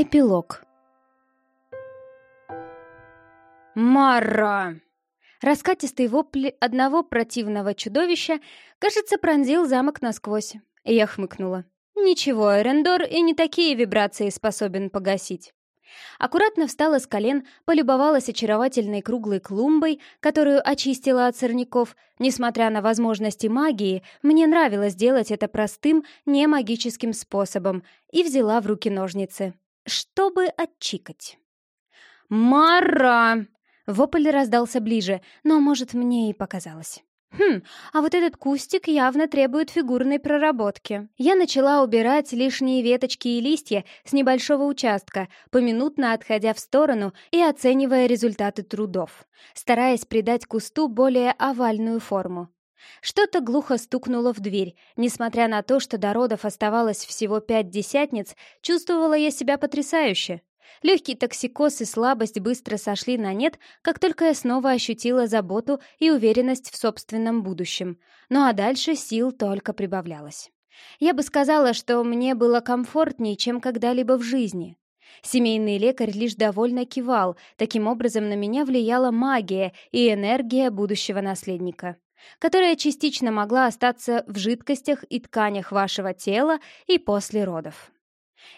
Эпилог. «Мара!» Раскатистый вопль одного противного чудовища, кажется, пронзил замок насквозь. Я хмыкнула. «Ничего, Эрендор и не такие вибрации способен погасить». Аккуратно встала с колен, полюбовалась очаровательной круглой клумбой, которую очистила от сорняков. Несмотря на возможности магии, мне нравилось делать это простым, не магическим способом, и взяла в руки ножницы чтобы отчикать. «Мара!» Вопль раздался ближе, но, может, мне и показалось. Хм, а вот этот кустик явно требует фигурной проработки. Я начала убирать лишние веточки и листья с небольшого участка, поминутно отходя в сторону и оценивая результаты трудов, стараясь придать кусту более овальную форму. Что-то глухо стукнуло в дверь. Несмотря на то, что до родов оставалось всего пять десятниц, чувствовала я себя потрясающе. Легкий токсикоз и слабость быстро сошли на нет, как только я снова ощутила заботу и уверенность в собственном будущем. Ну а дальше сил только прибавлялось. Я бы сказала, что мне было комфортнее, чем когда-либо в жизни. Семейный лекарь лишь довольно кивал, таким образом на меня влияла магия и энергия будущего наследника которая частично могла остаться в жидкостях и тканях вашего тела и после родов.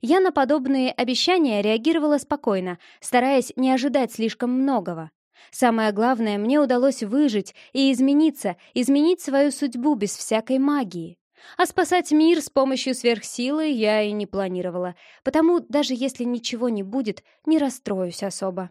Я на подобные обещания реагировала спокойно, стараясь не ожидать слишком многого. Самое главное, мне удалось выжить и измениться, изменить свою судьбу без всякой магии. А спасать мир с помощью сверхсилы я и не планировала, потому даже если ничего не будет, не расстроюсь особо.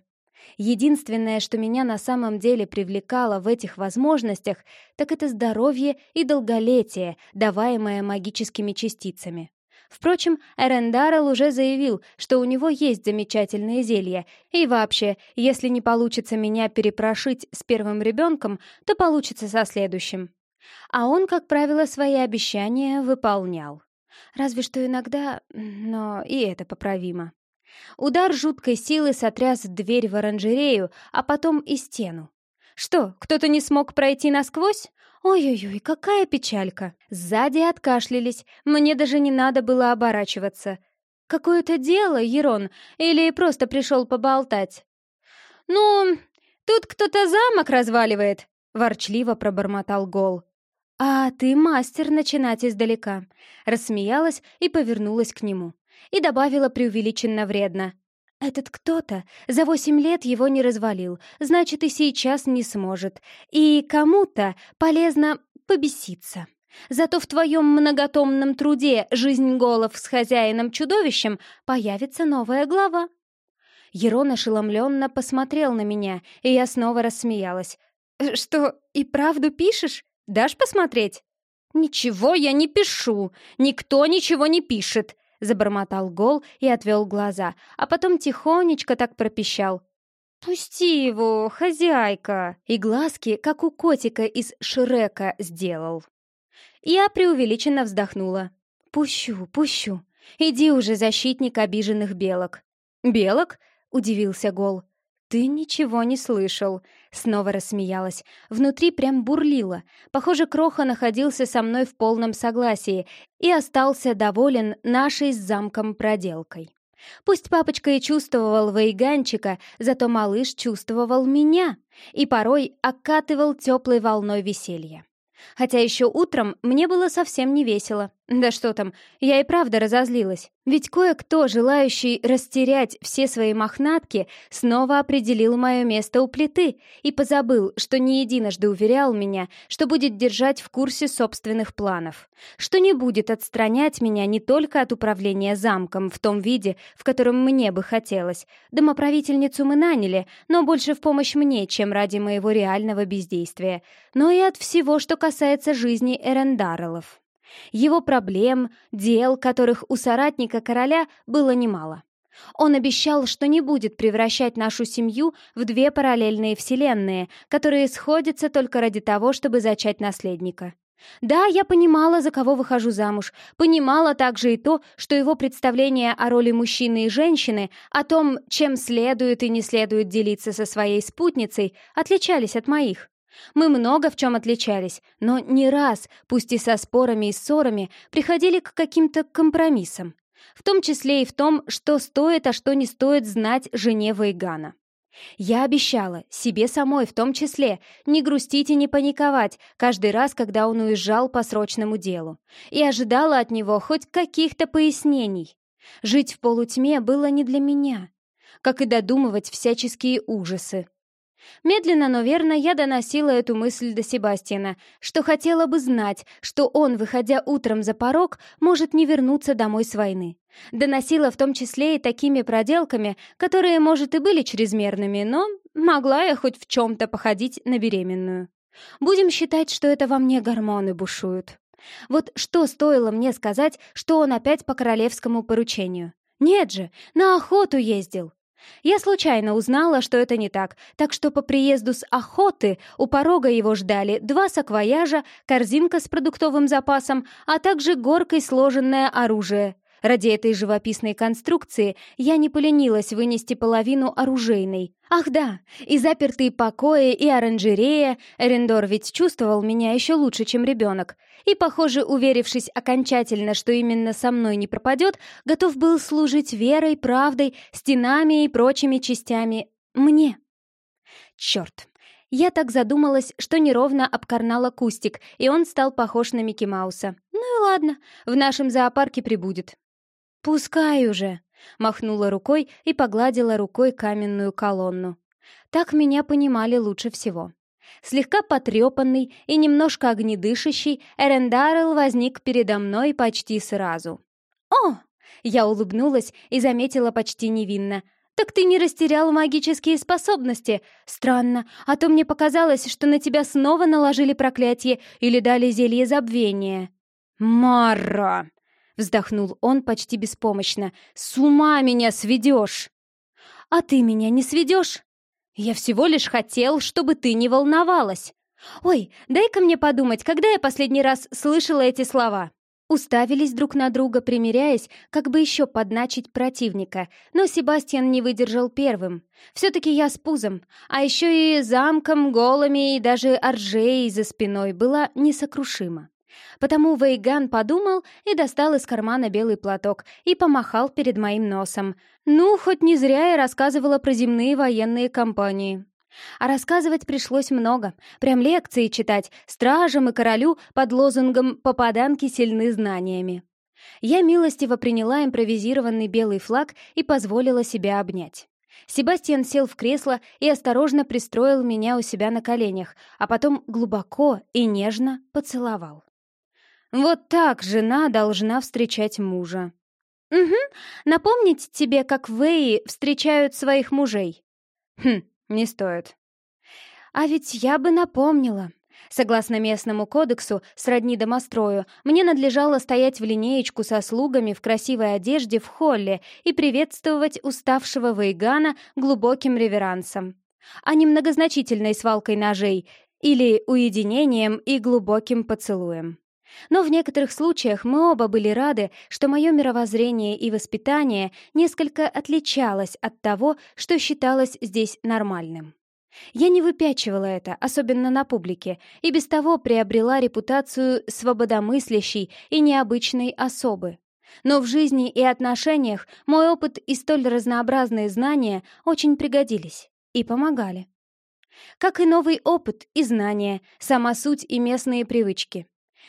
Единственное, что меня на самом деле привлекало в этих возможностях, так это здоровье и долголетие, даваемое магическими частицами. Впрочем, Эрендарел уже заявил, что у него есть замечательные зелья, и вообще, если не получится меня перепрошить с первым ребенком, то получится со следующим. А он, как правило, свои обещания выполнял. Разве что иногда, но и это поправимо. Удар жуткой силы сотряс дверь в оранжерею, а потом и стену. Что, кто-то не смог пройти насквозь? Ой-ой-ой, какая печалька. Сзади откашлялись, мне даже не надо было оборачиваться. Какое-то дело, Ерон, или просто пришел поболтать? Ну, тут кто-то замок разваливает, ворчливо пробормотал Гол. «А ты мастер начинать издалека», — рассмеялась и повернулась к нему и добавила преувеличенно вредно. «Этот кто-то за восемь лет его не развалил, значит, и сейчас не сможет. И кому-то полезно побеситься. Зато в твоем многотомном труде «Жизнь голов с хозяином-чудовищем» появится новая глава». Ерон ошеломленно посмотрел на меня, и я снова рассмеялась. «Что, и правду пишешь? Дашь посмотреть?» «Ничего я не пишу! Никто ничего не пишет!» Забормотал Гол и отвел глаза, а потом тихонечко так пропищал. «Пусти его, хозяйка!» И глазки, как у котика из Шрека, сделал. Я преувеличенно вздохнула. «Пущу, пущу. Иди уже, защитник обиженных белок». «Белок?» — удивился Гол. «Ты ничего не слышал», — снова рассмеялась. Внутри прям бурлило. Похоже, Кроха находился со мной в полном согласии и остался доволен нашей с замком проделкой. Пусть папочка и чувствовал вейганчика, зато малыш чувствовал меня и порой окатывал теплой волной веселья. Хотя еще утром мне было совсем не весело. Да что там, я и правда разозлилась. Ведь кое-кто, желающий растерять все свои мохнатки, снова определил мое место у плиты и позабыл, что не единожды уверял меня, что будет держать в курсе собственных планов, что не будет отстранять меня не только от управления замком в том виде, в котором мне бы хотелось. Домоправительницу мы наняли, но больше в помощь мне, чем ради моего реального бездействия, но и от всего, что касается жизни Эрендарелов его проблем, дел, которых у соратника короля было немало. Он обещал, что не будет превращать нашу семью в две параллельные вселенные, которые сходятся только ради того, чтобы зачать наследника. Да, я понимала, за кого выхожу замуж, понимала также и то, что его представления о роли мужчины и женщины, о том, чем следует и не следует делиться со своей спутницей, отличались от моих. Мы много в чем отличались, но не раз, пусть и со спорами и ссорами, приходили к каким-то компромиссам. В том числе и в том, что стоит, а что не стоит знать жене Вейгана. Я обещала, себе самой в том числе, не грустить и не паниковать каждый раз, когда он уезжал по срочному делу, и ожидала от него хоть каких-то пояснений. Жить в полутьме было не для меня, как и додумывать всяческие ужасы. Медленно, но верно я доносила эту мысль до Себастьяна, что хотела бы знать, что он, выходя утром за порог, может не вернуться домой с войны. Доносила в том числе и такими проделками, которые, может, и были чрезмерными, но могла я хоть в чем-то походить на беременную. Будем считать, что это во мне гормоны бушуют. Вот что стоило мне сказать, что он опять по королевскому поручению? Нет же, на охоту ездил. Я случайно узнала, что это не так, так что по приезду с охоты у порога его ждали два саквояжа, корзинка с продуктовым запасом, а также горкой сложенное оружие. Ради этой живописной конструкции я не поленилась вынести половину оружейной. Ах да, и запертые покои, и оранжерея. Эрендор ведь чувствовал меня еще лучше, чем ребенок. И, похоже, уверившись окончательно, что именно со мной не пропадет, готов был служить верой, правдой, стенами и прочими частями мне. Черт, я так задумалась, что неровно обкорнала кустик, и он стал похож на Микки Мауса. Ну и ладно, в нашем зоопарке прибудет. «Пускай уже!» — махнула рукой и погладила рукой каменную колонну. Так меня понимали лучше всего. Слегка потрепанный и немножко огнедышащий, Эрендарел возник передо мной почти сразу. «О!» — я улыбнулась и заметила почти невинно. «Так ты не растерял магические способности? Странно, а то мне показалось, что на тебя снова наложили проклятие или дали зелье забвения». «Мара!» Вздохнул он почти беспомощно. «С ума меня сведешь!» «А ты меня не сведешь?» «Я всего лишь хотел, чтобы ты не волновалась!» «Ой, дай-ка мне подумать, когда я последний раз слышала эти слова?» Уставились друг на друга, примиряясь, как бы еще подначить противника, но Себастьян не выдержал первым. Все-таки я с пузом, а еще и замком, голыми и даже оржеей за спиной была несокрушима. Потому Вейган подумал и достал из кармана белый платок и помахал перед моим носом. Ну, хоть не зря я рассказывала про земные военные кампании. А рассказывать пришлось много. Прям лекции читать стражам и королю под лозунгом «Попаданки сильны знаниями». Я милостиво приняла импровизированный белый флаг и позволила себя обнять. Себастьян сел в кресло и осторожно пристроил меня у себя на коленях, а потом глубоко и нежно поцеловал. Вот так жена должна встречать мужа. Угу, напомнить тебе, как Вэи встречают своих мужей. Хм, не стоит. А ведь я бы напомнила. Согласно местному кодексу, сродни домострою, мне надлежало стоять в линеечку со слугами в красивой одежде в холле и приветствовать уставшего Вейгана глубоким реверансом, а не многозначительной свалкой ножей или уединением и глубоким поцелуем. Но в некоторых случаях мы оба были рады, что мое мировоззрение и воспитание несколько отличалось от того, что считалось здесь нормальным. Я не выпячивала это, особенно на публике, и без того приобрела репутацию свободомыслящей и необычной особы. Но в жизни и отношениях мой опыт и столь разнообразные знания очень пригодились и помогали. Как и новый опыт и знания, сама суть и местные привычки.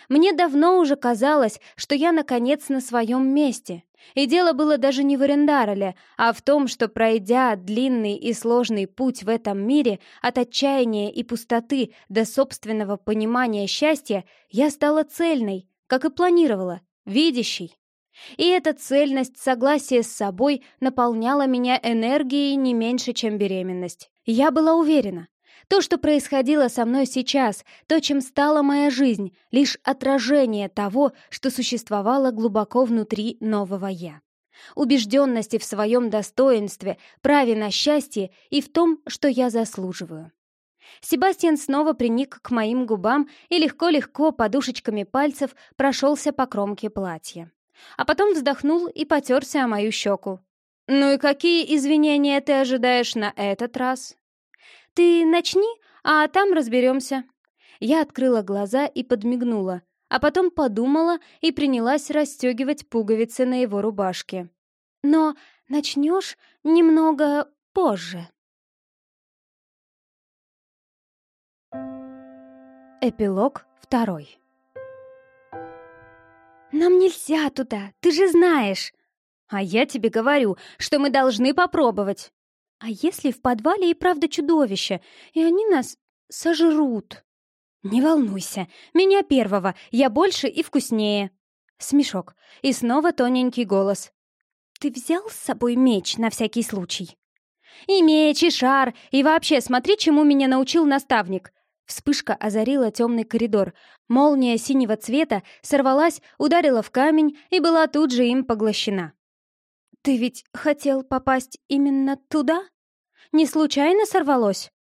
Мне давно уже казалось, что я, наконец, на своем месте. И дело было даже не в Арендароле, а в том, что, пройдя длинный и сложный путь в этом мире от отчаяния и пустоты до собственного понимания счастья, я стала цельной, как и планировала, видящей. И эта цельность, согласие с собой наполняла меня энергией не меньше, чем беременность. Я была уверена, то, что происходило со мной сейчас, то, чем стала моя жизнь, лишь отражение того, что существовало глубоко внутри нового «я». Убежденности в своем достоинстве, праве на счастье и в том, что я заслуживаю. Себастьян снова приник к моим губам и легко-легко подушечками пальцев прошелся по кромке платья. А потом вздохнул и потерся о мою щеку. «Ну и какие извинения ты ожидаешь на этот раз?» «Ты начни, а там разберемся». Я открыла глаза и подмигнула. а потом подумала и принялась расстегивать пуговицы на его рубашке. «Но начнешь немного позже». Эпилог второй. «Нам нельзя туда, ты же знаешь!» «А я тебе говорю, что мы должны попробовать!» «А если в подвале и правда чудовище, и они нас сожрут?» «Не волнуйся, меня первого, я больше и вкуснее!» Смешок, и снова тоненький голос. «Ты взял с собой меч на всякий случай?» «И меч, и шар, и вообще смотри, чему меня научил наставник!» Вспышка озарила темный коридор. Молния синего цвета сорвалась, ударила в камень и была тут же им поглощена. «Ты ведь хотел попасть именно туда? Не случайно сорвалось?»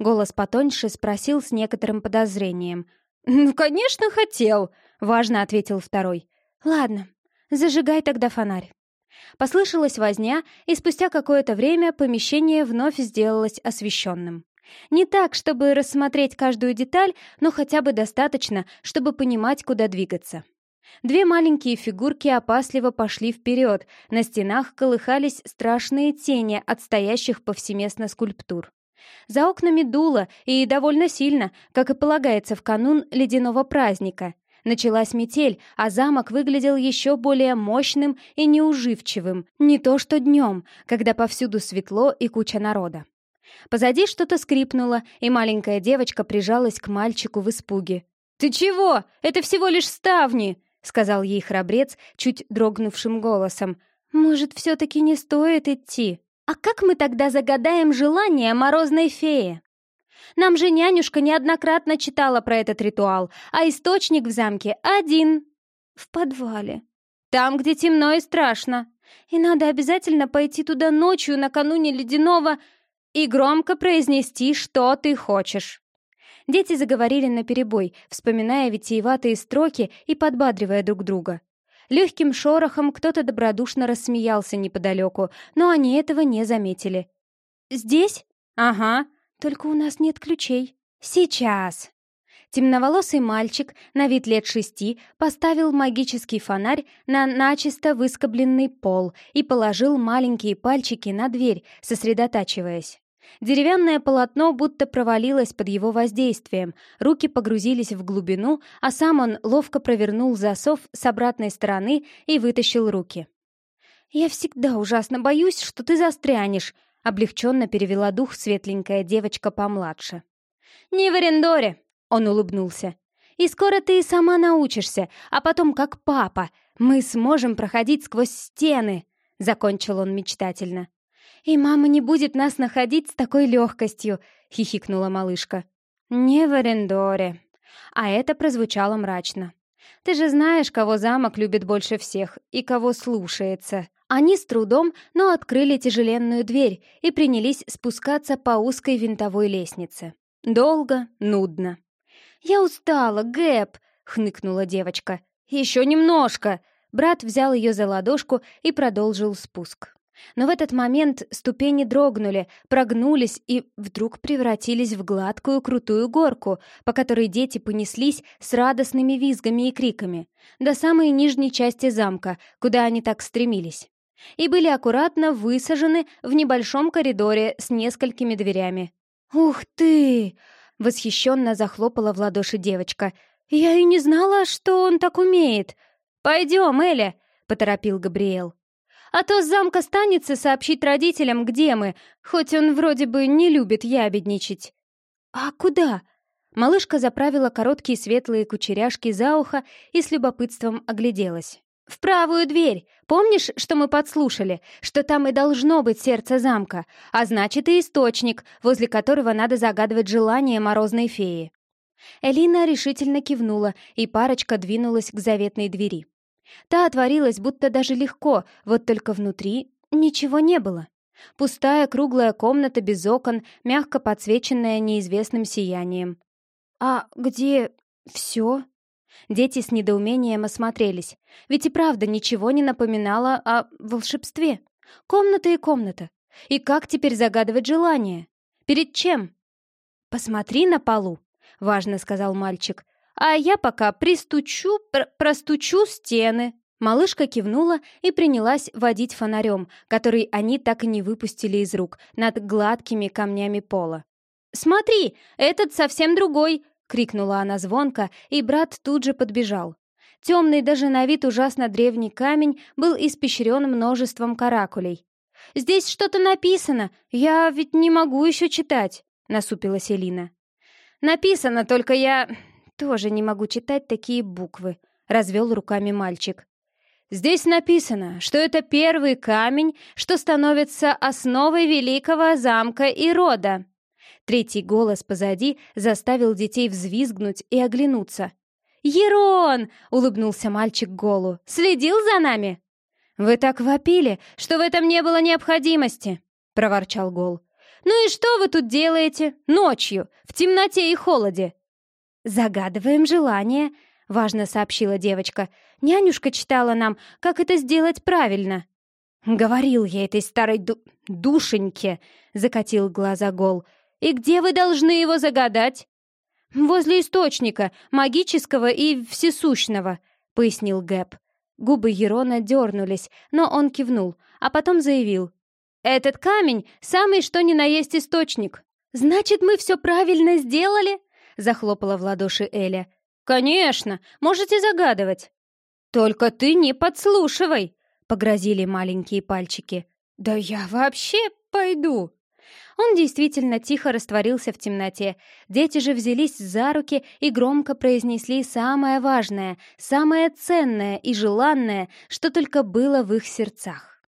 Голос потоньше спросил с некоторым подозрением. «Ну, конечно, хотел!» — важно ответил второй. «Ладно, зажигай тогда фонарь». Послышалась возня, и спустя какое-то время помещение вновь сделалось освещенным. Не так, чтобы рассмотреть каждую деталь, но хотя бы достаточно, чтобы понимать, куда двигаться. Две маленькие фигурки опасливо пошли вперед, на стенах колыхались страшные тени от стоящих повсеместно скульптур. За окнами дуло, и довольно сильно, как и полагается в канун ледяного праздника. Началась метель, а замок выглядел еще более мощным и неуживчивым, не то что днем, когда повсюду светло и куча народа. Позади что-то скрипнуло, и маленькая девочка прижалась к мальчику в испуге. «Ты чего? Это всего лишь ставни!» — сказал ей храбрец чуть дрогнувшим голосом. «Может, все-таки не стоит идти? А как мы тогда загадаем желание морозной феи?» Нам же нянюшка неоднократно читала про этот ритуал, а источник в замке один. В подвале. Там, где темно и страшно. И надо обязательно пойти туда ночью накануне ледяного и громко произнести, что ты хочешь». Дети заговорили наперебой, вспоминая витиеватые строки и подбадривая друг друга. Легким шорохом кто-то добродушно рассмеялся неподалеку, но они этого не заметили. «Здесь? Ага, только у нас нет ключей. Сейчас!» Темноволосый мальчик, на вид лет шести, поставил магический фонарь на начисто выскобленный пол и положил маленькие пальчики на дверь, сосредотачиваясь. Деревянное полотно будто провалилось под его воздействием, руки погрузились в глубину, а сам он ловко провернул засов с обратной стороны и вытащил руки. «Я всегда ужасно боюсь, что ты застрянешь», — облегченно перевела дух светленькая девочка помладше. «Не в арендоре», — он улыбнулся. «И скоро ты и сама научишься, а потом, как папа, мы сможем проходить сквозь стены», — закончил он мечтательно. «И мама не будет нас находить с такой легкостью», — хихикнула малышка. «Не в Арендоре». А это прозвучало мрачно. «Ты же знаешь, кого замок любит больше всех и кого слушается». Они с трудом, но открыли тяжеленную дверь и принялись спускаться по узкой винтовой лестнице. Долго, нудно. «Я устала, Гэп!» — хныкнула девочка. «Еще немножко!» Брат взял ее за ладошку и продолжил спуск. Но в этот момент ступени дрогнули, прогнулись и вдруг превратились в гладкую крутую горку, по которой дети понеслись с радостными визгами и криками, до самой нижней части замка, куда они так стремились. И были аккуратно высажены в небольшом коридоре с несколькими дверями. «Ух ты!» — восхищенно захлопала в ладоши девочка. «Я и не знала, что он так умеет!» «Пойдем, Эля!» — поторопил Габриэл. А то с замка станется сообщить родителям, где мы, хоть он вроде бы не любит ябедничать. А куда? Малышка заправила короткие светлые кучеряшки за ухо и с любопытством огляделась. «В правую дверь! Помнишь, что мы подслушали? Что там и должно быть сердце замка, а значит и источник, возле которого надо загадывать желание морозной феи». Элина решительно кивнула, и парочка двинулась к заветной двери. Та отворилась будто даже легко, вот только внутри ничего не было. Пустая круглая комната без окон, мягко подсвеченная неизвестным сиянием. «А где все?» Дети с недоумением осмотрелись, ведь и правда ничего не напоминало о волшебстве. Комната и комната. И как теперь загадывать желание? Перед чем? «Посмотри на полу», — важно сказал мальчик. А я пока пристучу, пр простучу стены». Малышка кивнула и принялась водить фонарем, который они так и не выпустили из рук, над гладкими камнями пола. «Смотри, этот совсем другой!» — крикнула она звонко, и брат тут же подбежал. Темный даже на вид ужасно древний камень был испещрен множеством каракулей. «Здесь что-то написано, я ведь не могу еще читать», — насупилась Элина. «Написано, только я тоже не могу читать такие буквы», — развел руками мальчик. «Здесь написано, что это первый камень, что становится основой великого замка и рода». Третий голос позади заставил детей взвизгнуть и оглянуться. «Ерон!» — улыбнулся мальчик Голу. «Следил за нами?» «Вы так вопили, что в этом не было необходимости!» — проворчал Гол. «Ну и что вы тут делаете? Ночью, в темноте и холоде?» «Загадываем желание», — важно сообщила девочка. «Нянюшка читала нам, как это сделать правильно». «Говорил я этой старой ду... душеньке», — закатил глаза Гол. «И где вы должны его загадать?» «Возле источника, магического и всесущного», — пояснил Гэп. Губы Ерона дернулись, но он кивнул, а потом заявил. «Этот камень — самый что ни на есть источник». «Значит, мы все правильно сделали?» — захлопала в ладоши Эля. «Конечно, можете загадывать». «Только ты не подслушивай!» — погрозили маленькие пальчики. «Да я вообще пойду!» Он действительно тихо растворился в темноте. Дети же взялись за руки и громко произнесли самое важное, самое ценное и желанное, что только было в их сердцах.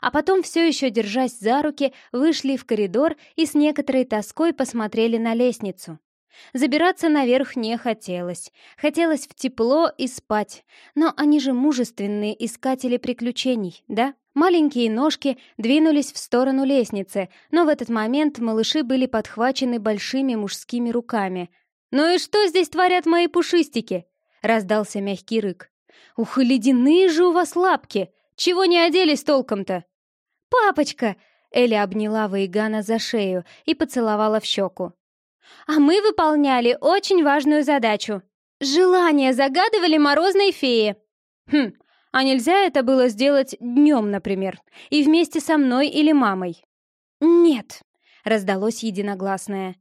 А потом, все еще держась за руки, вышли в коридор и с некоторой тоской посмотрели на лестницу. Забираться наверх не хотелось. Хотелось в тепло и спать. Но они же мужественные искатели приключений, да? Маленькие ножки двинулись в сторону лестницы, но в этот момент малыши были подхвачены большими мужскими руками. «Ну и что здесь творят мои пушистики?» — раздался мягкий рык. «Ух, ледяные же у вас лапки! Чего не оделись толком-то?» «Папочка!» — Элли обняла Вейгана за шею и поцеловала в щеку. «А мы выполняли очень важную задачу. Желание загадывали морозной феи». «Хм, а нельзя это было сделать днем, например, и вместе со мной или мамой?» «Нет», — раздалось единогласное.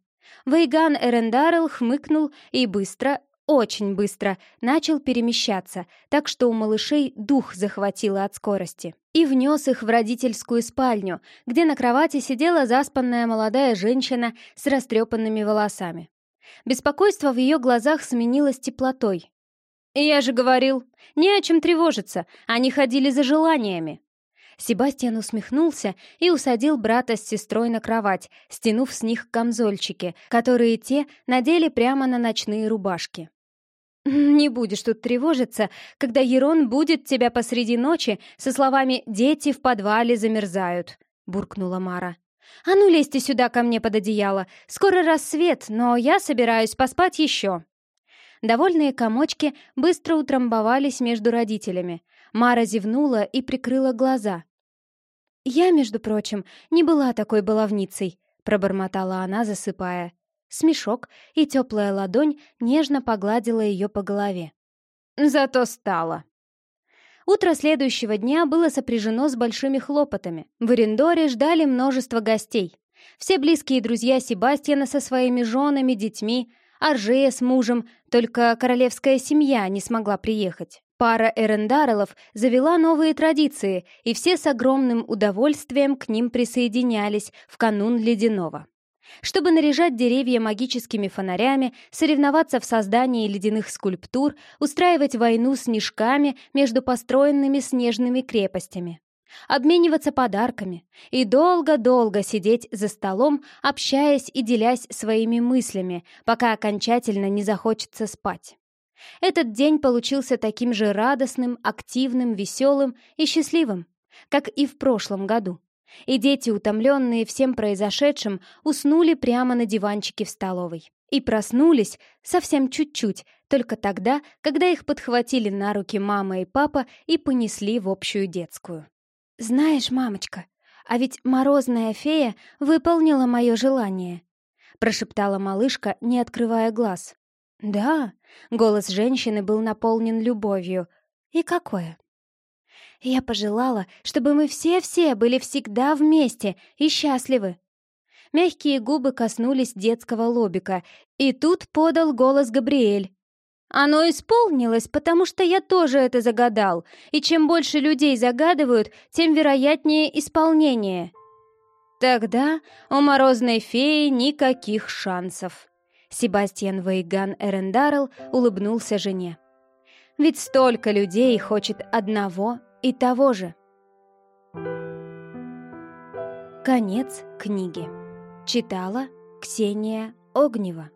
Вейган Эрендарел хмыкнул и быстро, очень быстро, начал перемещаться, так что у малышей дух захватило от скорости. И внес их в родительскую спальню, где на кровати сидела заспанная молодая женщина с растрепанными волосами. Беспокойство в ее глазах сменилось теплотой. «Я же говорил, не о чем тревожиться, они ходили за желаниями». Себастьян усмехнулся и усадил брата с сестрой на кровать, стянув с них камзольчики, которые те надели прямо на ночные рубашки. «Не будешь тут тревожиться, когда Ерон будет тебя посреди ночи со словами «дети в подвале замерзают», — буркнула Мара. «А ну лезьте сюда ко мне под одеяло, скоро рассвет, но я собираюсь поспать еще». Довольные комочки быстро утрамбовались между родителями. Мара зевнула и прикрыла глаза. «Я, между прочим, не была такой баловницей», — пробормотала она, засыпая. Смешок, и теплая ладонь нежно погладила ее по голове. «Зато стало». Утро следующего дня было сопряжено с большими хлопотами. В Эрендоре ждали множество гостей. Все близкие друзья Себастьяна со своими женами, детьми, Аржея с мужем, только королевская семья не смогла приехать. Пара Эрендарелов завела новые традиции, и все с огромным удовольствием к ним присоединялись в канун Ледяного. Чтобы наряжать деревья магическими фонарями, соревноваться в создании ледяных скульптур, устраивать войну снежками между построенными снежными крепостями обмениваться подарками и долго-долго сидеть за столом, общаясь и делясь своими мыслями, пока окончательно не захочется спать. Этот день получился таким же радостным, активным, веселым и счастливым, как и в прошлом году. И дети, утомленные всем произошедшим, уснули прямо на диванчике в столовой. И проснулись совсем чуть-чуть, только тогда, когда их подхватили на руки мама и папа и понесли в общую детскую. «Знаешь, мамочка, а ведь морозная фея выполнила мое желание», прошептала малышка, не открывая глаз. «Да», Голос женщины был наполнен любовью. И какое? Я пожелала, чтобы мы все-все были всегда вместе и счастливы. Мягкие губы коснулись детского лобика, и тут подал голос Габриэль. Оно исполнилось, потому что я тоже это загадал, и чем больше людей загадывают, тем вероятнее исполнение. Тогда у морозной феи никаких шансов. Себастьян Вейган Эрендарл улыбнулся жене. Ведь столько людей хочет одного и того же. Конец книги. Читала Ксения Огнева.